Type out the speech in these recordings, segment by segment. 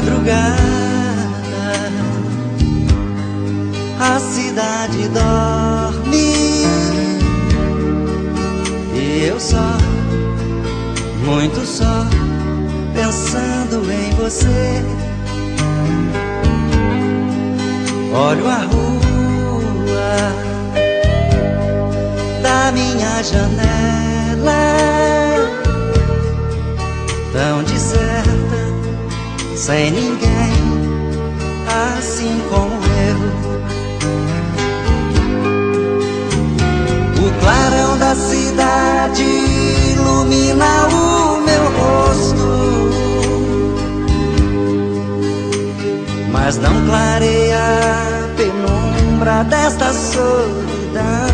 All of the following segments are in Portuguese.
madrugada a cidade dorme e eu só, muito só, pensando em você. Olho a rua da minha janela, sem ninguém, assim como eu. O clarão da cidade ilumina o meu rosto, mas não clareia a penumbra desta solidão.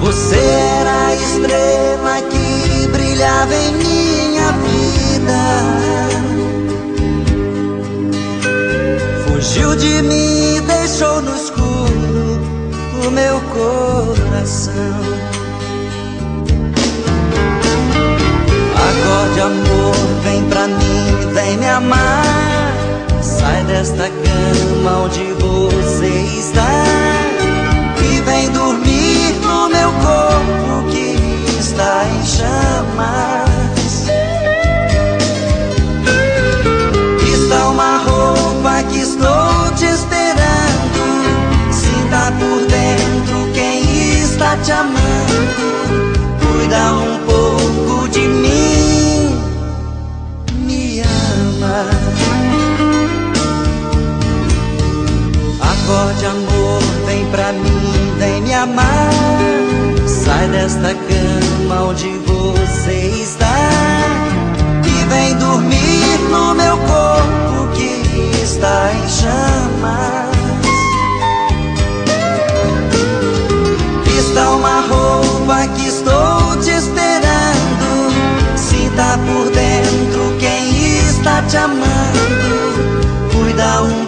Você era a estrela que brilhava em minha vida. Fugiu de mim e deixou no escuro o meu coração. Acorde, amor, vem pra mim, vem me amar. Sai desta cama onde você está e vem dormir no meu corpo te amando. Cuida um pouco de mim, me ama. Acorde, amor, vem pra mim, vem me amar. Sai desta cama onde você Fui dar um